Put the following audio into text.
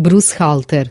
Bruce Halter.